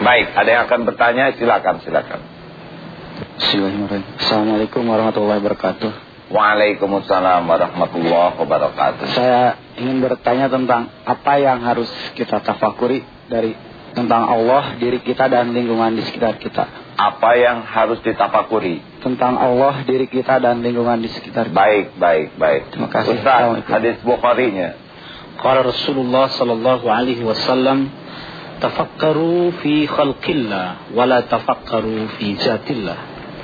Baik, ada yang akan bertanya? Silakan, silakan. Bismillahirrahmanirrahim. Assalamualaikum warahmatullahi wabarakatuh. Waalaikumsalam warahmatullahi wabarakatuh. Saya ingin bertanya tentang apa yang harus kita tafakuri dari tentang Allah, diri kita dan lingkungan di sekitar kita. Apa yang harus ditafakuri? Tentang Allah, diri kita dan lingkungan di sekitar kita. Baik, baik, baik. Terima kasih. Ustaz, hadis Bukhari-nya. Qala Rasulullah sallallahu alaihi wasallam tafakkaru fi khalqillah wa la tafakkaru fi zatillah.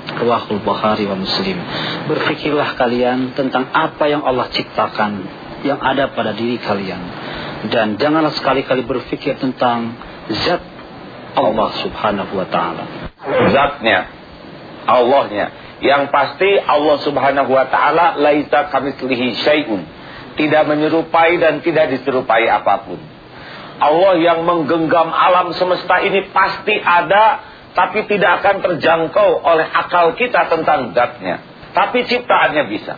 Rawahul Bukhari wa Muslim. Berfikirlah kalian tentang apa yang Allah ciptakan yang ada pada diri kalian dan janganlah sekali-kali berfikir tentang zat Allah Subhanahu wa taala. Zatnya, Allahnya. Yang pasti Allah subhanahu wa ta'ala laisa kamislihi syai'un. Tidak menyerupai dan tidak diserupai apa pun. Allah yang menggenggam alam semesta ini pasti ada, tapi tidak akan terjangkau oleh akal kita tentang zatnya. Tapi ciptaannya bisa.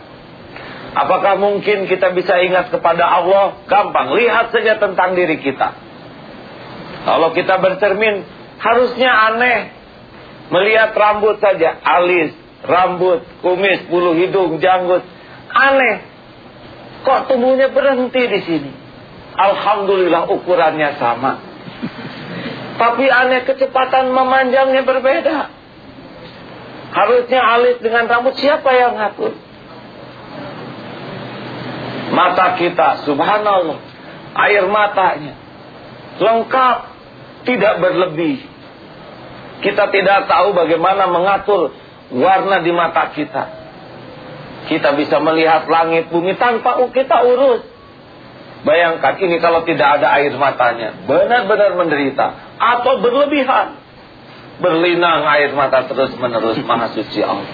Apakah mungkin kita bisa ingat kepada Allah? Gampang, lihat saja tentang diri kita. Kalau kita bercermin, harusnya aneh. Melihat rambut saja, alis, rambut, kumis, bulu hidung, janggut. Aneh. Kok tubuhnya berhenti di sini? Alhamdulillah ukurannya sama. Tapi aneh kecepatan memanjangnya berbeda. Harusnya alis dengan rambut siapa yang ngatur? Mata kita, subhanallah. Air matanya. Lengkap. Tidak berlebih. Kita tidak tahu bagaimana mengatur warna di mata kita. Kita bisa melihat langit bumi tanpa kita urus. Bayangkan ini kalau tidak ada air matanya. Benar-benar menderita. Atau berlebihan. Berlinang air mata terus menerus maha suci Allah.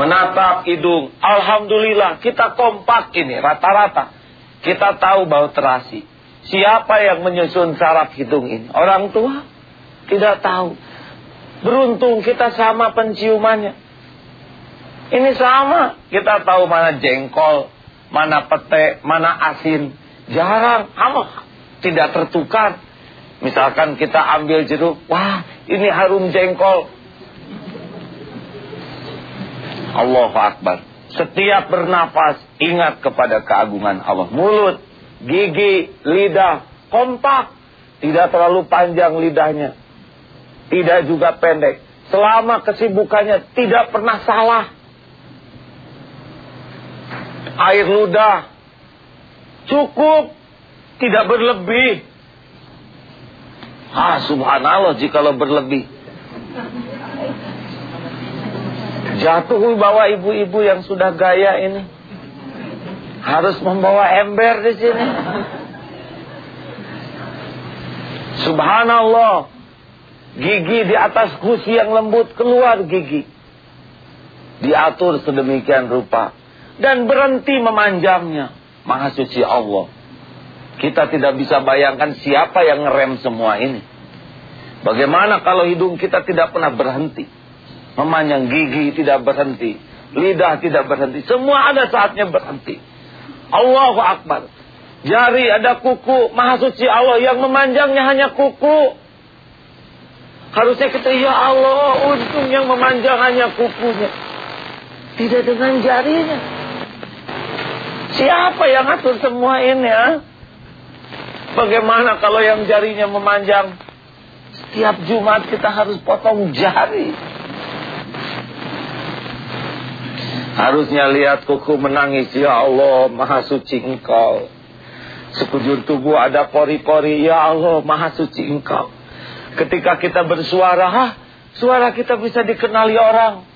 Menatap hidung. Alhamdulillah kita kompak ini rata-rata. Kita tahu bau terasi. Siapa yang menyusun saraf hidung ini? Orang tua? Tidak tahu. Beruntung kita sama penciumannya. Ini sama. Kita tahu mana jengkol, mana pete, mana asin. Jarang. Ama tidak tertukar. Misalkan kita ambil jeruk. Wah ini harum jengkol. Allahu Akbar. Setiap bernafas ingat kepada keagungan Allah. Mulut, gigi, lidah, kompak. Tidak terlalu panjang lidahnya. Tidak juga pendek. Selama kesibukannya tidak pernah salah. Air ludah cukup, tidak berlebih. Ah, subhanallah jikalau berlebih. Jatuh bawa ibu-ibu yang sudah gaya ini. Harus membawa ember di sini. Subhanallah. Gigi di atas kursi yang lembut keluar gigi. Diatur sedemikian rupa. Dan berhenti memanjangnya. Maha suci Allah. Kita tidak bisa bayangkan siapa yang ngerem semua ini. Bagaimana kalau hidung kita tidak pernah berhenti. Memanjang gigi tidak berhenti. Lidah tidak berhenti. Semua ada saatnya berhenti. Allahu Akbar. Jari ada kuku. Maha suci Allah yang memanjangnya hanya kuku. Harusnya kita, ya Allah, untung yang memanjang hanya kukunya. Tidak dengan jarinya. Siapa yang atur semua ini ya? Bagaimana kalau yang jarinya memanjang? Setiap Jumat kita harus potong jari. Harusnya lihat kuku menangis, ya Allah, maha suci engkau. Sekujur tubuh ada pori-pori, ya Allah, maha suci engkau. Ketika kita bersuara, suara kita bisa dikenali orang.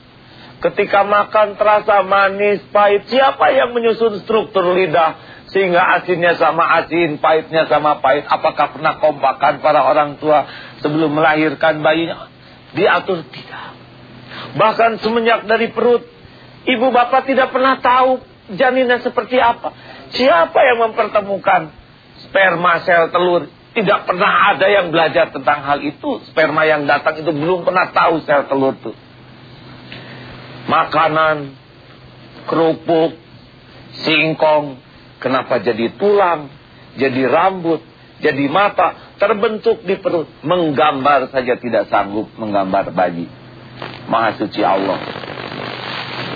Ketika makan terasa manis, pahit. Siapa yang menyusun struktur lidah sehingga asinnya sama asin, pahitnya sama pahit? Apakah pernah kompakan para orang tua sebelum melahirkan bayinya? Diatur tidak. Bahkan semenjak dari perut, ibu bapak tidak pernah tahu janinnya seperti apa. Siapa yang mempertemukan sperma sel telur? Tidak pernah ada yang belajar tentang hal itu. Sperma yang datang itu belum pernah tahu sel telur itu. Makanan, kerupuk, singkong, kenapa jadi tulang, jadi rambut. jadi mata, terbentuk di perut. Menggambar saja tidak sanggup menggambar bayi. Maha suci Allah.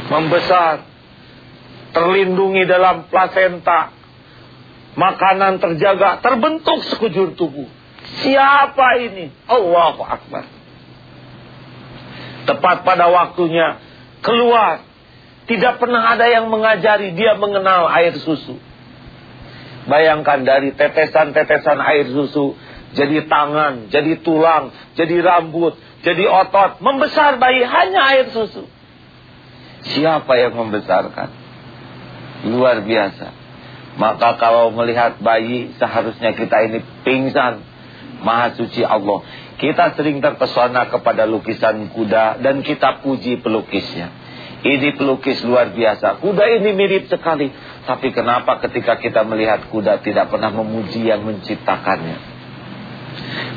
Membesar, terlindungi dalam plasenta, makanan terjaga, terbentuk sekujur tubuh. Siapa ini? Allahu Akbar. Tepat pada waktunya keluar. Tidak pernah ada yang mengajari dia mengenal air susu. Bayangkan dari tetesan-tetesan air susu jadi tangan, jadi tulang, jadi rambut, jadi otot, membesar bayi hanya air susu. Siapa yang membesarkan? Luar biasa. Maka kalau melihat bayi seharusnya kita ini pingsan. Maha suci Allah. Kita sering terpesona kepada lukisan kuda dan kita puji pelukisnya. Ini pelukis luar biasa. Kuda ini mirip sekali. Tapi kenapa ketika kita melihat kuda tidak pernah memuji yang menciptakannya?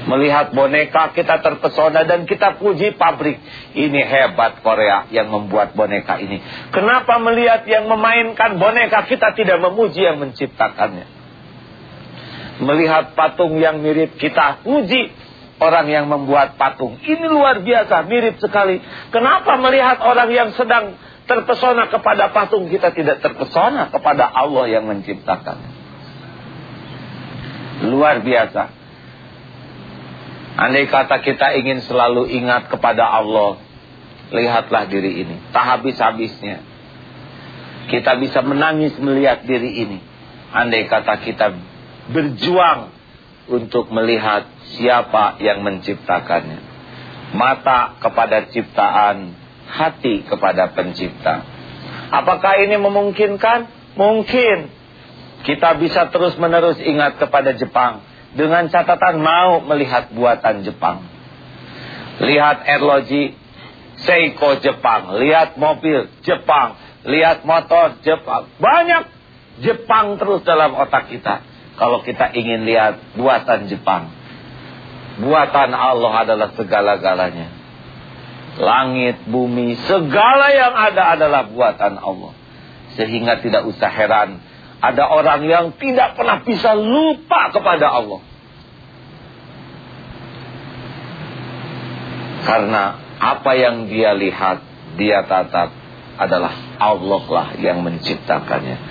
Melihat boneka kita terpesona dan kita puji pabrik. Ini hebat Korea yang membuat boneka ini. Kenapa melihat yang memainkan boneka kita tidak memuji yang menciptakannya? Melihat patung yang mirip kita puji orang yang membuat patung. Ini luar biasa, mirip sekali. Kenapa melihat orang yang sedang terpesona kepada patung, kita tidak terpesona kepada Allah yang menciptakan. Luar biasa. Andai kata kita ingin selalu ingat kepada Allah, lihatlah diri ini. Tak habis-habisnya. Kita bisa menangis melihat diri ini. Andai kata kita berjuang untuk melihat siapa yang menciptakannya. Mata kepada ciptaan, hati kepada pencipta. Apakah ini memungkinkan? Mungkin. Kita bisa terus-menerus ingat kepada Jepang. Dengan catatan mau melihat buatan Jepang. Lihat erloji Seiko Jepang. Lihat mobil Jepang. Lihat motor Jepang. Banyak Jepang terus dalam otak kita. Kalau kita ingin lihat buatan Jepang. Buatan Allah adalah segala-galanya. Langit, bumi, segala yang ada adalah buatan Allah. Sehingga tidak usah heran. Ada orang yang tidak pernah bisa lupa kepada Allah. Karena apa yang dia lihat, dia tatap adalah Allah lah yang menciptakannya.